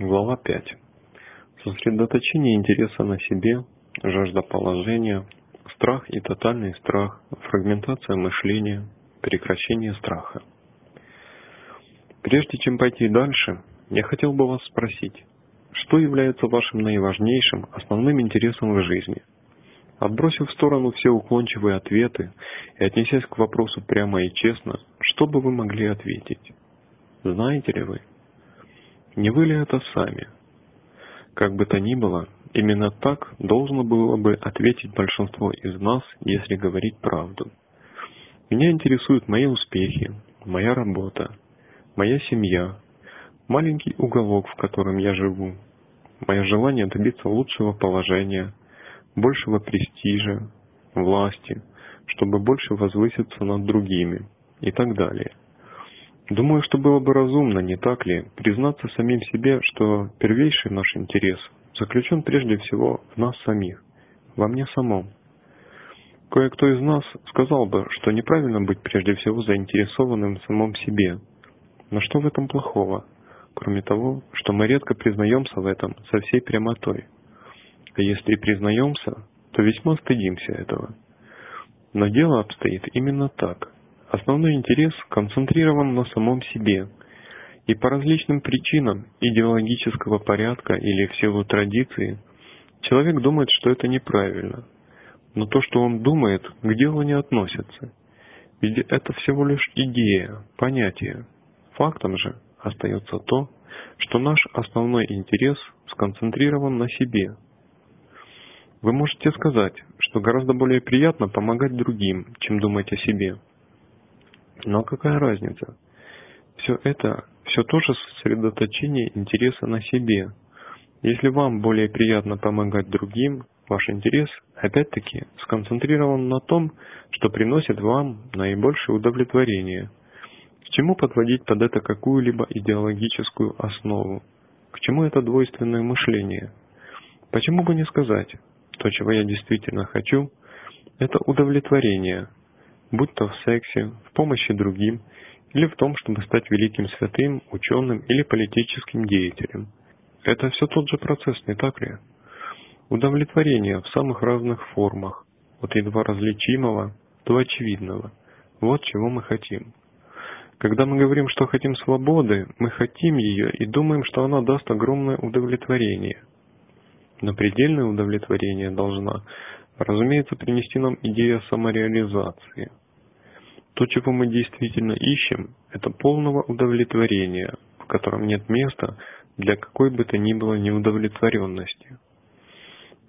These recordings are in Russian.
Глава 5. Сосредоточение интереса на себе, жажда положения, страх и тотальный страх, фрагментация мышления, прекращение страха. Прежде чем пойти дальше, я хотел бы вас спросить, что является вашим наиважнейшим, основным интересом в жизни? Отбросив в сторону все уклончивые ответы и отнесясь к вопросу прямо и честно, что бы вы могли ответить? Знаете ли вы? Не вы ли это сами? Как бы то ни было, именно так должно было бы ответить большинство из нас, если говорить правду. Меня интересуют мои успехи, моя работа, моя семья, маленький уголок, в котором я живу, мое желание добиться лучшего положения, большего престижа, власти, чтобы больше возвыситься над другими и так далее – Думаю, что было бы разумно, не так ли, признаться самим себе, что первейший наш интерес заключен прежде всего в нас самих, во мне самом. Кое-кто из нас сказал бы, что неправильно быть прежде всего заинтересованным в самом себе. Но что в этом плохого, кроме того, что мы редко признаемся в этом со всей прямотой? А если и признаемся, то весьма стыдимся этого. Но дело обстоит именно так – Основной интерес концентрирован на самом себе, и по различным причинам идеологического порядка или в силу традиции человек думает, что это неправильно. Но то, что он думает, к делу не относится. Ведь это всего лишь идея, понятие. Фактом же остается то, что наш основной интерес сконцентрирован на себе. Вы можете сказать, что гораздо более приятно помогать другим, чем думать о себе – но какая разница? Все это все то же сосредоточение интереса на себе. Если вам более приятно помогать другим, ваш интерес, опять-таки, сконцентрирован на том, что приносит вам наибольшее удовлетворение. К чему подводить под это какую-либо идеологическую основу? К чему это двойственное мышление? Почему бы не сказать, то, чего я действительно хочу, это удовлетворение, будь то в сексе, в помощи другим или в том, чтобы стать великим святым, ученым или политическим деятелем. Это все тот же процесс, не так ли? Удовлетворение в самых разных формах, от едва различимого до очевидного. Вот чего мы хотим. Когда мы говорим, что хотим свободы, мы хотим ее и думаем, что она даст огромное удовлетворение. Но предельное удовлетворение должна, разумеется, принести нам идея самореализации – то, чего мы действительно ищем, это полного удовлетворения, в котором нет места для какой бы то ни было неудовлетворенности.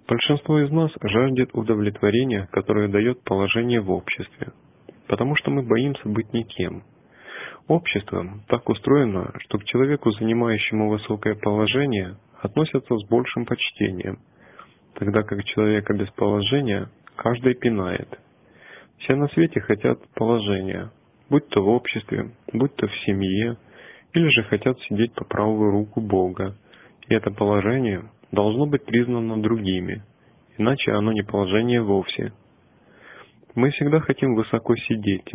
Большинство из нас жаждет удовлетворения, которое дает положение в обществе, потому что мы боимся быть никем. Общество так устроено, что к человеку, занимающему высокое положение, относятся с большим почтением, тогда как человека без положения каждый пинает – все на свете хотят положения, будь то в обществе, будь то в семье, или же хотят сидеть по правую руку Бога. И это положение должно быть признано другими, иначе оно не положение вовсе. Мы всегда хотим высоко сидеть.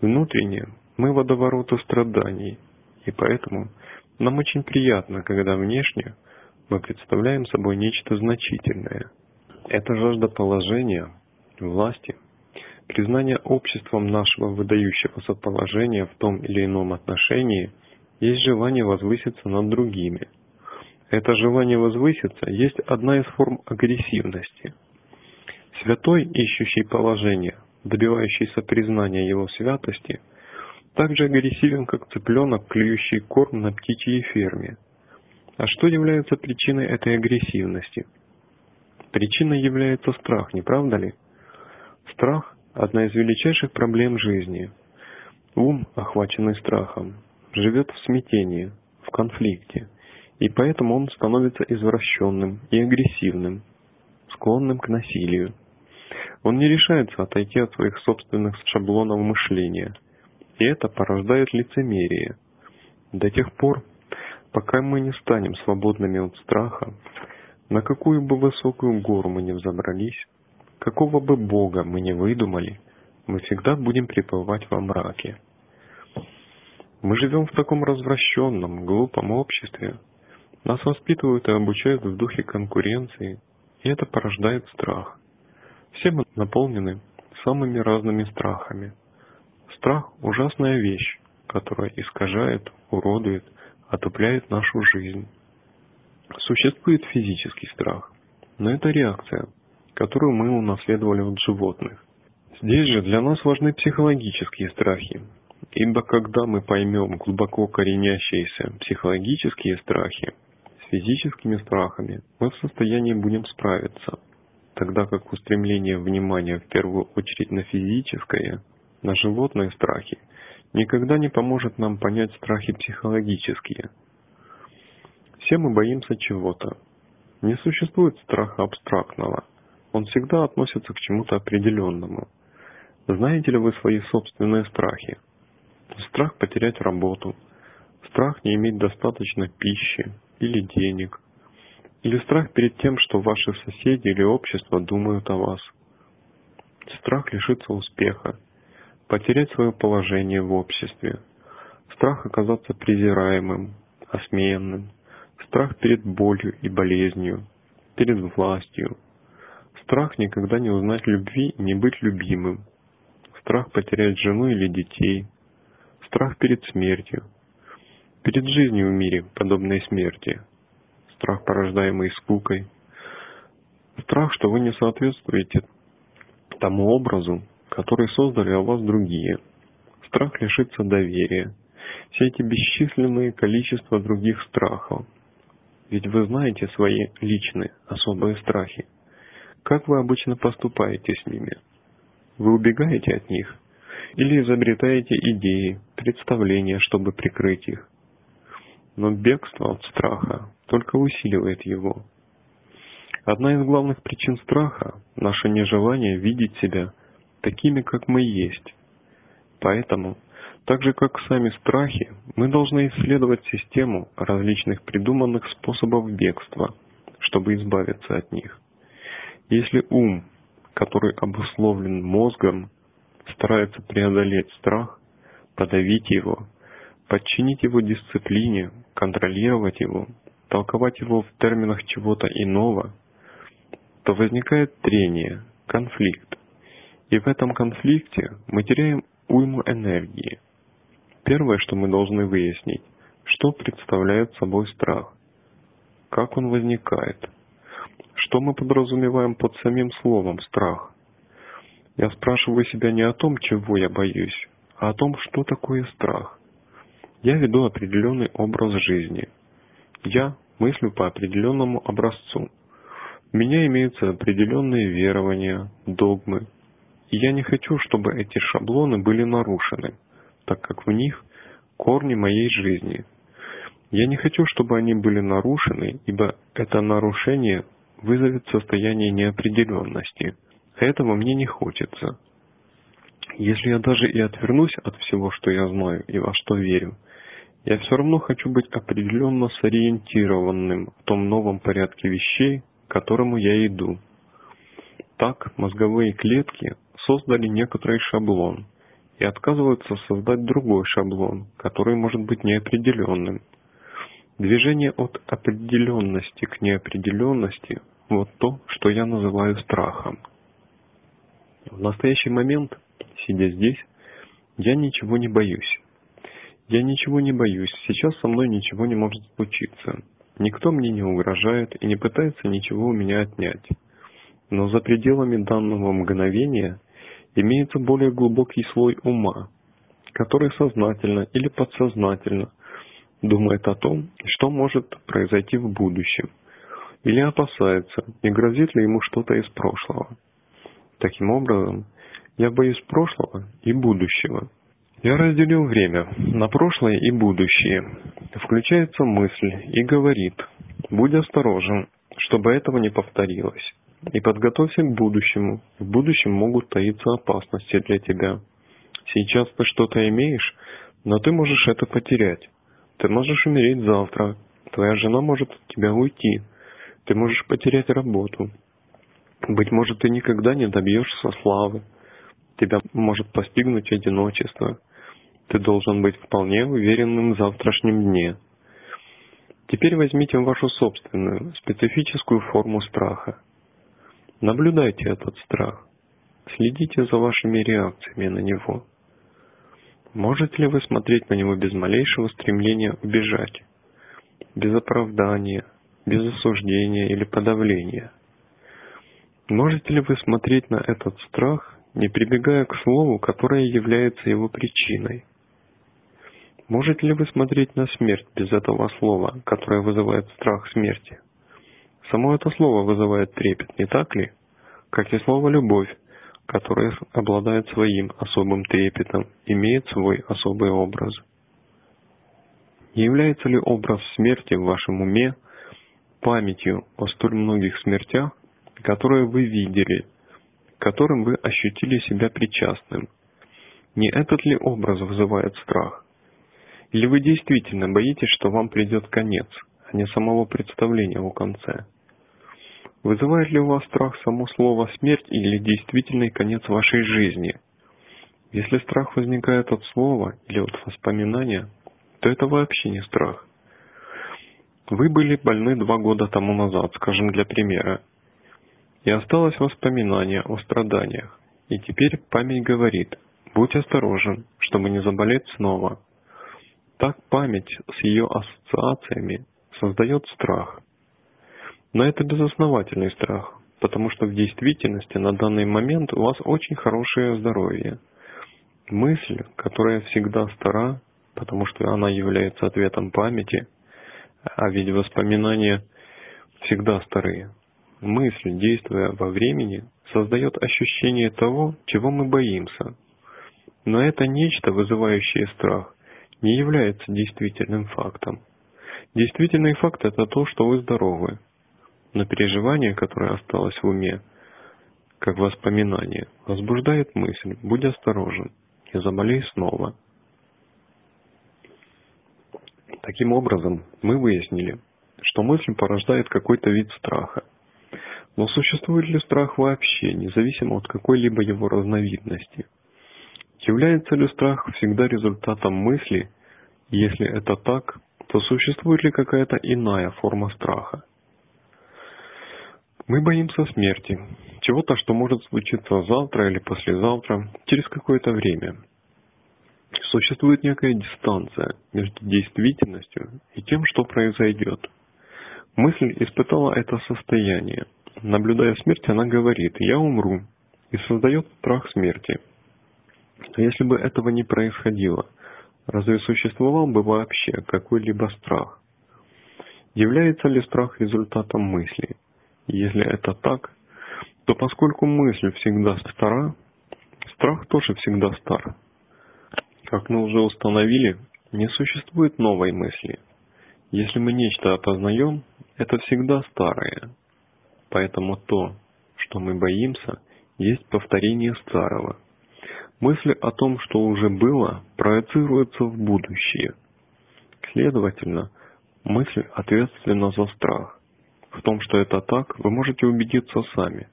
Внутренне мы водовороту страданий, и поэтому нам очень приятно, когда внешне мы представляем собой нечто значительное. Это жажда положения, власти – Признание обществом нашего выдающегося положения в том или ином отношении есть желание возвыситься над другими. Это желание возвыситься есть одна из форм агрессивности. Святой, ищущий положение, добивающийся признания его святости, так же агрессивен, как цыпленок, клюющий корм на птичьей ферме. А что является причиной этой агрессивности? Причиной является страх, не правда ли? Страх одна из величайших проблем жизни. Ум, охваченный страхом, живет в смятении, в конфликте, и поэтому он становится извращенным и агрессивным, склонным к насилию. Он не решается отойти от своих собственных шаблонов мышления, и это порождает лицемерие. До тех пор, пока мы не станем свободными от страха, на какую бы высокую гору мы ни взобрались, Какого бы Бога мы ни выдумали, мы всегда будем пребывать во мраке. Мы живем в таком развращенном, глупом обществе, Нас воспитывают и обучают в духе конкуренции, и это порождает страх. Все мы наполнены самыми разными страхами. Страх – ужасная вещь, которая искажает, уродует, отупляет нашу жизнь. Существует физический страх, но это реакция, которую мы унаследовали от животных. Здесь же для нас важны психологические страхи, ибо когда мы поймем глубоко коренящиеся психологические страхи с физическими страхами, мы в состоянии будем справиться, тогда как устремление внимания в первую очередь на физическое, на животные страхи, никогда не поможет нам понять страхи психологические. Все мы боимся чего-то. Не существует страха абстрактного. Он всегда относится к чему-то определенному. Знаете ли вы свои собственные страхи? Страх потерять работу, страх не иметь достаточно пищи или денег, или страх перед тем, что ваши соседи или общество думают о вас. Страх лишиться успеха, потерять свое положение в обществе, страх оказаться презираемым, осмеянным, страх перед болью и болезнью, перед властью, страх никогда не узнать любви не быть любимым, страх потерять жену или детей, страх перед смертью, перед жизнью в мире, подобной смерти, страх, порождаемый скукой, страх, что вы не соответствуете тому образу, который создали о вас другие. Страх лишиться доверия. Все эти бесчисленные количество других страхов. Ведь вы знаете свои личные, особые страхи. Как вы обычно поступаете с ними? Вы убегаете от них? Или изобретаете идеи, представления, чтобы прикрыть их? Но бегство от страха только усиливает его. Одна из главных причин страха – наше нежелание видеть себя такими, как мы есть. Поэтому, так же как сами страхи, мы должны исследовать систему различных придуманных способов бегства, чтобы избавиться от них. Если ум, который обусловлен мозгом, старается преодолеть страх, подавить его, подчинить его дисциплине, контролировать его, толковать его в терминах чего-то иного, то возникает трение, конфликт. И в этом конфликте мы теряем уйму энергии. Первое, что мы должны выяснить, что представляет собой страх, как он возникает, что мы подразумеваем под самим словом «страх». Я спрашиваю себя не о том, чего я боюсь, а о том, что такое страх. Я веду определенный образ жизни. Я мыслю по определенному образцу. У меня имеются определенные верования, догмы, и я не хочу, чтобы эти шаблоны были нарушены, так как в них корни моей жизни. Я не хочу, чтобы они были нарушены, ибо это нарушение вызовет состояние неопределенности. Этого мне не хочется. Если я даже и отвернусь от всего, что я знаю и во что верю, я все равно хочу быть определенно сориентированным в том новом порядке вещей, к которому я иду. Так мозговые клетки создали некоторый шаблон и отказываются создать другой шаблон, который может быть неопределенным. Движение от определенности к неопределенности – вот то, что я называю страхом. В настоящий момент, сидя здесь, я ничего не боюсь. Я ничего не боюсь, сейчас со мной ничего не может случиться. Никто мне не угрожает и не пытается ничего у меня отнять. Но за пределами данного мгновения имеется более глубокий слой ума, который сознательно или подсознательно думает о том, что может произойти в будущем, или опасается, не грозит ли ему что-то из прошлого. Таким образом, я боюсь прошлого и будущего. Я разделил время на прошлое и будущее. Включается мысль и говорит, будь осторожен, чтобы этого не повторилось и подготовься к будущему. В будущем могут таиться опасности для тебя. Сейчас ты что-то имеешь, но ты можешь это потерять. Ты можешь умереть завтра. Твоя жена может от тебя уйти. Ты можешь потерять работу. Быть может, ты никогда не добьешься славы. Тебя может постигнуть одиночество. Ты должен быть вполне уверенным в завтрашнем дне. Теперь возьмите вашу собственную, специфическую форму страха. Наблюдайте этот страх. Следите за вашими реакциями на него. Можете ли вы смотреть на него без малейшего стремления убежать? Без оправдания, без осуждения или подавления? Можете ли вы смотреть на этот страх, не прибегая к слову, которое является его причиной? Можете ли вы смотреть на смерть без этого слова, которое вызывает страх смерти? Само это слово вызывает трепет, не так ли? Как и слово «любовь», которое обладает своим особым трепетом, имеет свой особый образ. Является ли образ смерти в вашем уме памятью о столь многих смертях, которые вы видели, которым вы ощутили себя причастным? Не этот ли образ вызывает страх? Или вы действительно боитесь, что вам придет конец, а не самого представления о конце? Вызывает ли у вас страх само слово «смерть» или действительный конец вашей жизни? Если страх возникает от слова или от воспоминания, то это вообще не страх. Вы были больны два года тому назад, скажем для примера, и осталось воспоминание о страданиях, и теперь память говорит, будь осторожен, чтобы не заболеть снова. Так память с ее ассоциациями создает страх – но это безосновательный страх, потому что в действительности на данный момент у вас очень хорошее здоровье. Мысль, которая всегда стара, потому что она является ответом памяти, а ведь воспоминания всегда старые. Мысль, действуя во времени, создает ощущение того, чего мы боимся. Но это нечто, вызывающее страх, не является действительным фактом. Действительный факт – это то, что вы здоровы, но переживание, которое осталось в уме, как воспоминание, возбуждает мысль «будь осторожен, не заболей снова». Таким образом, мы выяснили, что мысль порождает какой-то вид страха. Но существует ли страх вообще, независимо от какой-либо его разновидности? Является ли страх всегда результатом мысли? Если это так, то существует ли какая-то иная форма страха? Мы боимся смерти, чего-то, что может случиться завтра или послезавтра, через какое-то время. Существует некая дистанция между действительностью и тем, что произойдет. Мысль испытала это состояние. Наблюдая смерть, она говорит «я умру» и создает страх смерти. Но если бы этого не происходило, разве существовал бы вообще какой-либо страх? Является ли страх результатом мысли? Если это так, то поскольку мысль всегда стара, страх тоже всегда стар. Как мы уже установили, не существует новой мысли. Если мы нечто опознаем, это всегда старое. Поэтому то, что мы боимся, есть повторение старого. Мысли о том, что уже было, проецируются в будущее. Следовательно, мысль ответственна за страх. В том, что это так, вы можете убедиться сами.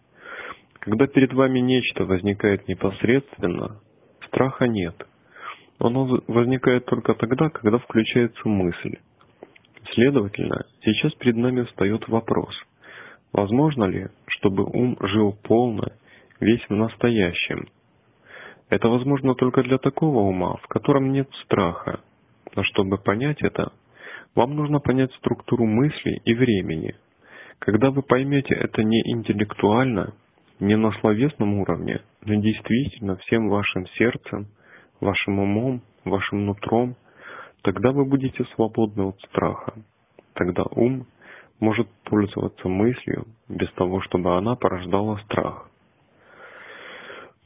Когда перед вами нечто возникает непосредственно, страха нет. Оно возникает только тогда, когда включается мысль. Следовательно, сейчас перед нами встает вопрос. Возможно ли, чтобы ум жил полно, весь в настоящем? Это возможно только для такого ума, в котором нет страха. Но чтобы понять это, вам нужно понять структуру мысли и времени – когда вы поймете это не интеллектуально, не на словесном уровне, но действительно всем вашим сердцем, вашим умом, вашим нутром, тогда вы будете свободны от страха. Тогда ум может пользоваться мыслью без того, чтобы она порождала страх.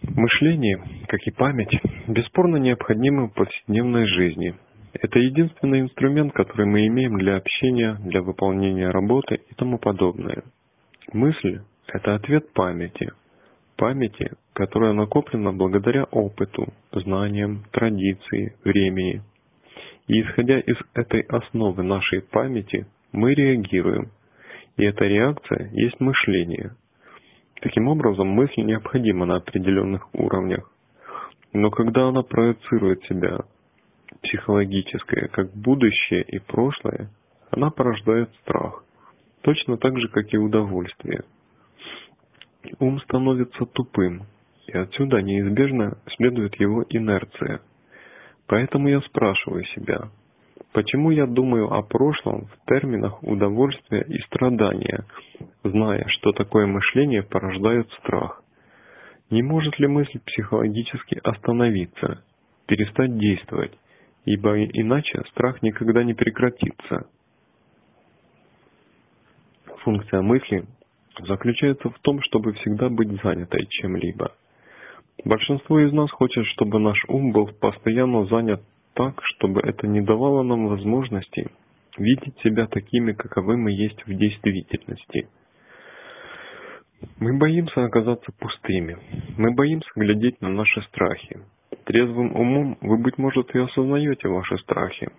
Мышление, как и память, бесспорно необходимы в повседневной жизни – это единственный инструмент, который мы имеем для общения, для выполнения работы и тому подобное. Мысль – это ответ памяти. Памяти, которая накоплена благодаря опыту, знаниям, традиции, времени. И исходя из этой основы нашей памяти, мы реагируем. И эта реакция есть мышление. Таким образом, мысль необходима на определенных уровнях. Но когда она проецирует себя психологическое, как будущее и прошлое, она порождает страх, точно так же, как и удовольствие. Ум становится тупым, и отсюда неизбежно следует его инерция. Поэтому я спрашиваю себя, почему я думаю о прошлом в терминах удовольствия и страдания, зная, что такое мышление порождает страх? Не может ли мысль психологически остановиться, перестать действовать, ибо иначе страх никогда не прекратится? Функция мысли заключается в том, чтобы всегда быть занятой чем-либо. Большинство из нас хочет, чтобы наш ум был постоянно занят так, чтобы это не давало нам возможности видеть себя такими, каковы мы есть в действительности – мы боимся оказаться пустыми. Мы боимся глядеть на наши страхи. Трезвым умом вы, быть может, и осознаете ваши страхи,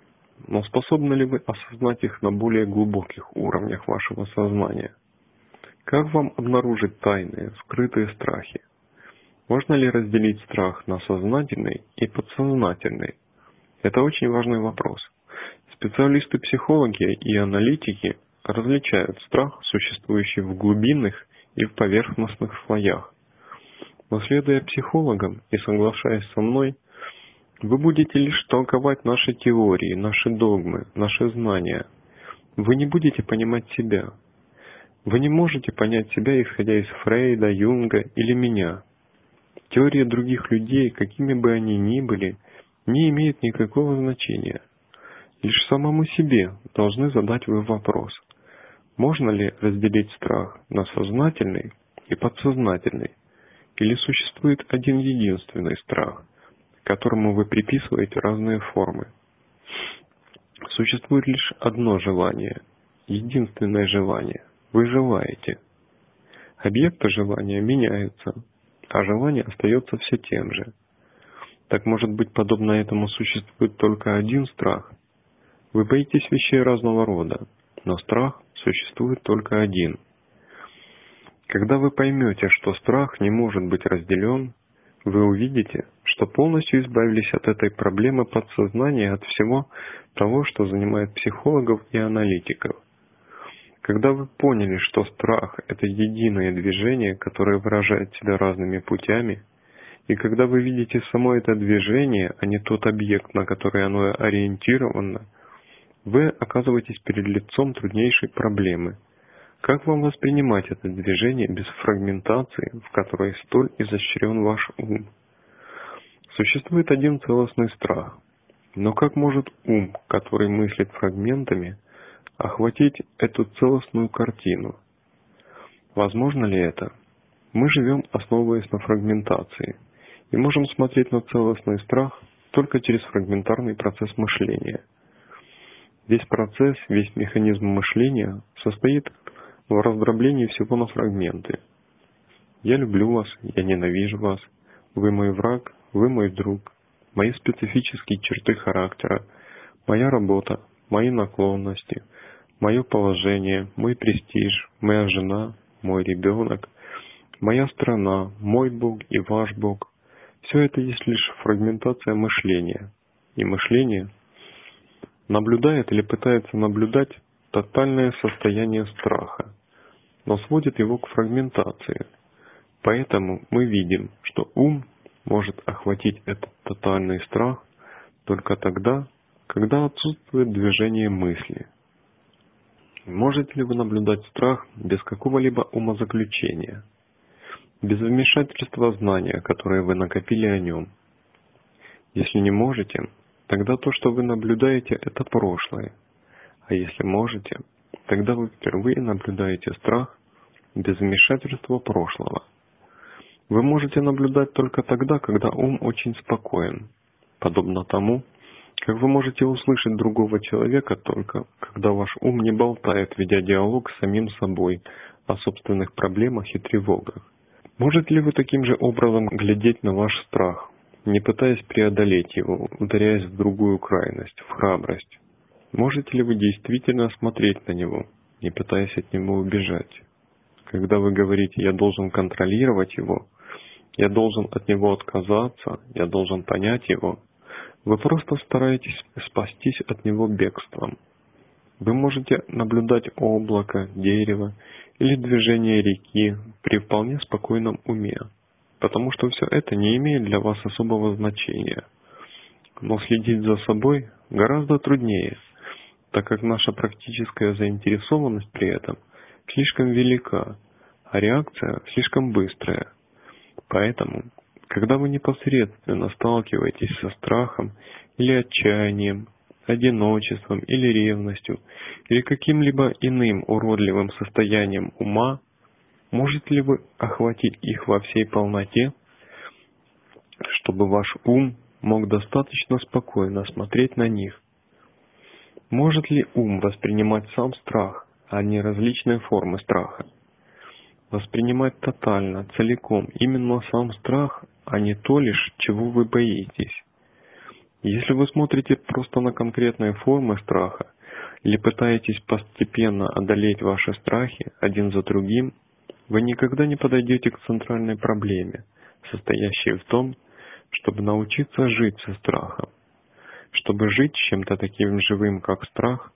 но способны ли вы осознать их на более глубоких уровнях вашего сознания? Как вам обнаружить тайные, скрытые страхи? Можно ли разделить страх на сознательный и подсознательный? Это очень важный вопрос. Специалисты-психологи и аналитики различают страх, существующий в глубинных и в поверхностных слоях. Но следуя психологам и соглашаясь со мной, вы будете лишь толковать наши теории, наши догмы, наши знания. Вы не будете понимать себя. Вы не можете понять себя, исходя из Фрейда, Юнга или меня. Теории других людей, какими бы они ни были, не имеют никакого значения. Лишь самому себе должны задать вы вопрос – можно ли разделить страх на сознательный и подсознательный? Или существует один единственный страх, которому вы приписываете разные формы? Существует лишь одно желание, единственное желание. Вы желаете. Объекты желания меняются, а желание остается все тем же. Так может быть, подобно этому существует только один страх? Вы боитесь вещей разного рода, но страх существует только один. Когда вы поймете, что страх не может быть разделен, вы увидите, что полностью избавились от этой проблемы подсознания, от всего того, что занимает психологов и аналитиков. Когда вы поняли, что страх – это единое движение, которое выражает себя разными путями, и когда вы видите само это движение, а не тот объект, на который оно ориентировано – вы оказываетесь перед лицом труднейшей проблемы. Как вам воспринимать это движение без фрагментации, в которой столь изощрен ваш ум? Существует один целостный страх. Но как может ум, который мыслит фрагментами, охватить эту целостную картину? Возможно ли это? Мы живем, основываясь на фрагментации, и можем смотреть на целостный страх только через фрагментарный процесс мышления – Весь процесс, весь механизм мышления состоит в раздроблении всего на фрагменты. Я люблю вас, я ненавижу вас, вы мой враг, вы мой друг, мои специфические черты характера, моя работа, мои наклонности, мое положение, мой престиж, моя жена, мой ребенок, моя страна, мой Бог и ваш Бог. Все это есть лишь фрагментация мышления. И мышление – наблюдает или пытается наблюдать тотальное состояние страха, но сводит его к фрагментации. Поэтому мы видим, что ум может охватить этот тотальный страх только тогда, когда отсутствует движение мысли. Можете ли вы наблюдать страх без какого-либо умозаключения, без вмешательства знания, которое вы накопили о нем? Если не можете, тогда то, что вы наблюдаете, это прошлое. А если можете, тогда вы впервые наблюдаете страх без вмешательства прошлого. Вы можете наблюдать только тогда, когда ум очень спокоен, подобно тому, вы можете услышать другого человека только, когда ваш ум не болтает, ведя диалог с самим собой о собственных проблемах и тревогах. Можете ли вы таким же образом глядеть на ваш страх, не пытаясь преодолеть его, ударяясь в другую крайность, в храбрость? Можете ли вы действительно смотреть на него, не пытаясь от него убежать? Когда вы говорите «я должен контролировать его», «я должен от него отказаться», «я должен понять его», вы просто стараетесь спастись от него бегством. Вы можете наблюдать облако, дерево или движение реки при вполне спокойном уме, потому что все это не имеет для вас особого значения. Но следить за собой гораздо труднее, так как наша практическая заинтересованность при этом слишком велика, а реакция слишком быстрая. Поэтому, когда вы непосредственно сталкиваетесь со страхом или отчаянием, одиночеством или ревностью, или каким-либо иным уродливым состоянием ума, можете ли вы охватить их во всей полноте, чтобы ваш ум мог достаточно спокойно смотреть на них? Может ли ум воспринимать сам страх, а не различные формы страха? Воспринимать тотально, целиком именно сам страх, а не то лишь, чего вы боитесь. Если вы смотрите просто на конкретные формы страха или пытаетесь постепенно одолеть ваши страхи один за другим, вы никогда не подойдете к центральной проблеме, состоящей в том, чтобы научиться жить со страхом. Чтобы жить с чем-то таким живым, как страх,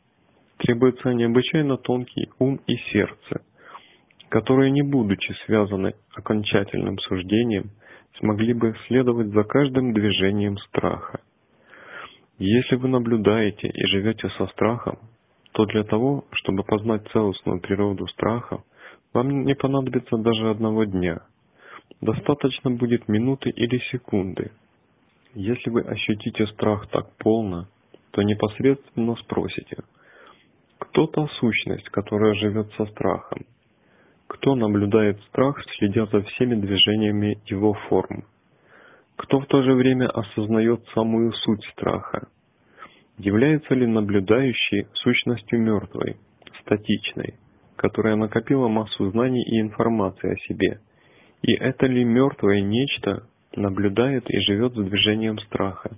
требуется необычайно тонкий ум и сердце, которые, не будучи связаны окончательным суждением, смогли бы следовать за каждым движением страха. Если вы наблюдаете и живете со страхом, то для того, чтобы познать целостную природу страха, вам не понадобится даже одного дня. Достаточно будет минуты или секунды. Если вы ощутите страх так полно, то непосредственно спросите, кто та сущность, которая живет со страхом? Кто наблюдает страх, следя за всеми движениями его форм? Кто в то же время осознает самую суть страха? Является ли наблюдающий сущностью мертвой, статичной, которая накопила массу знаний и информации о себе? И это ли мертвое нечто наблюдает и живет с движением страха?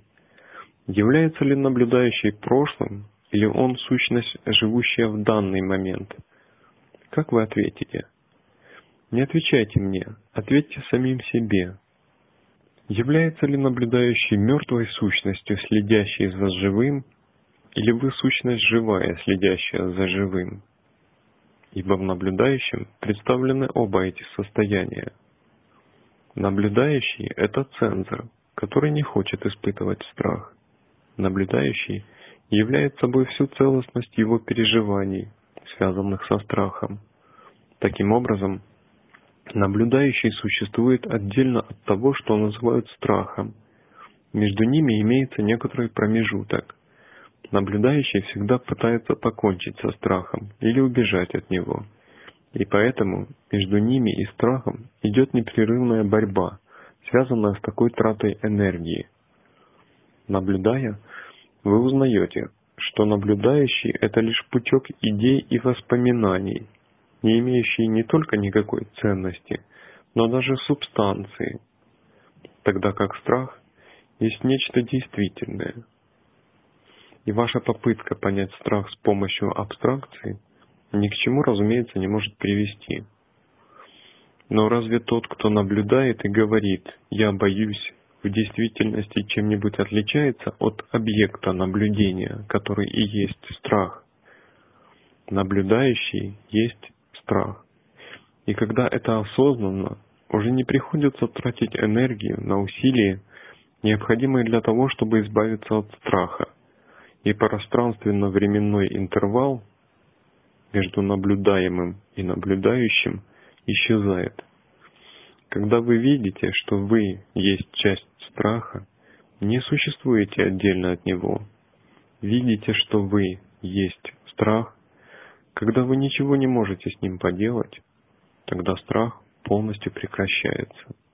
Является ли наблюдающий прошлым, или он сущность, живущая в данный момент? Как вы ответите? Не отвечайте мне, ответьте самим себе, Является ли наблюдающий мертвой сущностью, следящей за живым, или вы сущность живая, следящая за живым? Ибо в наблюдающем представлены оба эти состояния. Наблюдающий – это цензор, который не хочет испытывать страх. Наблюдающий является собой всю целостность его переживаний, связанных со страхом. Таким образом, Наблюдающий существует отдельно от того, что называют страхом. Между ними имеется некоторый промежуток. Наблюдающий всегда пытается покончить со страхом или убежать от него. И поэтому между ними и страхом идет непрерывная борьба, связанная с такой тратой энергии. Наблюдая, вы узнаете, что наблюдающий – это лишь пучок идей и воспоминаний – не имеющие не только никакой ценности, но даже субстанции, тогда как страх есть нечто действительное. И ваша попытка понять страх с помощью абстракции ни к чему, разумеется, не может привести. Но разве тот, кто наблюдает и говорит «я боюсь», в действительности чем-нибудь отличается от объекта наблюдения, который и есть страх? Наблюдающий есть страх. И когда это осознанно, уже не приходится тратить энергию на усилия, необходимые для того, чтобы избавиться от страха. И пространственно-временной интервал между наблюдаемым и наблюдающим исчезает. Когда вы видите, что вы есть часть страха, не существуете отдельно от него. Видите, что вы есть страх, когда вы ничего не можете с ним поделать, тогда страх полностью прекращается.